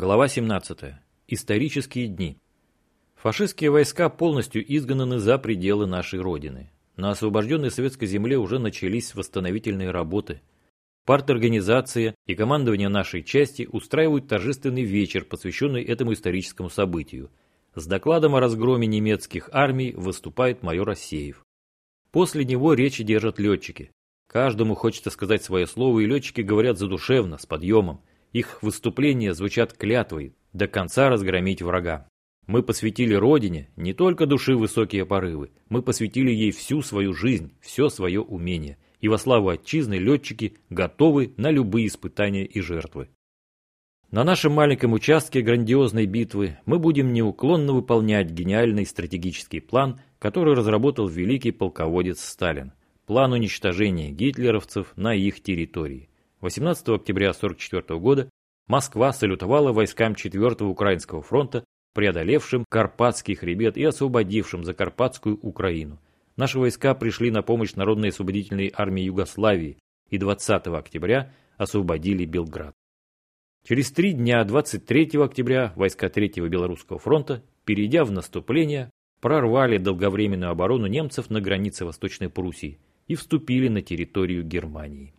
Глава 17. Исторические дни. Фашистские войска полностью изгнаны за пределы нашей Родины. На освобожденной советской земле уже начались восстановительные работы. Парторганизация и командование нашей части устраивают торжественный вечер, посвященный этому историческому событию. С докладом о разгроме немецких армий выступает майор Асеев. После него речи держат летчики. Каждому хочется сказать свое слово, и летчики говорят задушевно, с подъемом. Их выступления звучат клятвой до конца разгромить врага. Мы посвятили Родине не только души высокие порывы, мы посвятили ей всю свою жизнь, все свое умение. И во славу отчизны летчики готовы на любые испытания и жертвы. На нашем маленьком участке грандиозной битвы мы будем неуклонно выполнять гениальный стратегический план, который разработал великий полководец Сталин. План уничтожения гитлеровцев на их территории. 18 октября 1944 года Москва салютовала войскам 4-го Украинского фронта, преодолевшим Карпатский хребет и освободившим Закарпатскую Украину. Наши войска пришли на помощь Народной освободительной армии Югославии и 20 октября освободили Белград. Через три дня, 23 октября, войска 3-го Белорусского фронта, перейдя в наступление, прорвали долговременную оборону немцев на границе Восточной Пруссии и вступили на территорию Германии.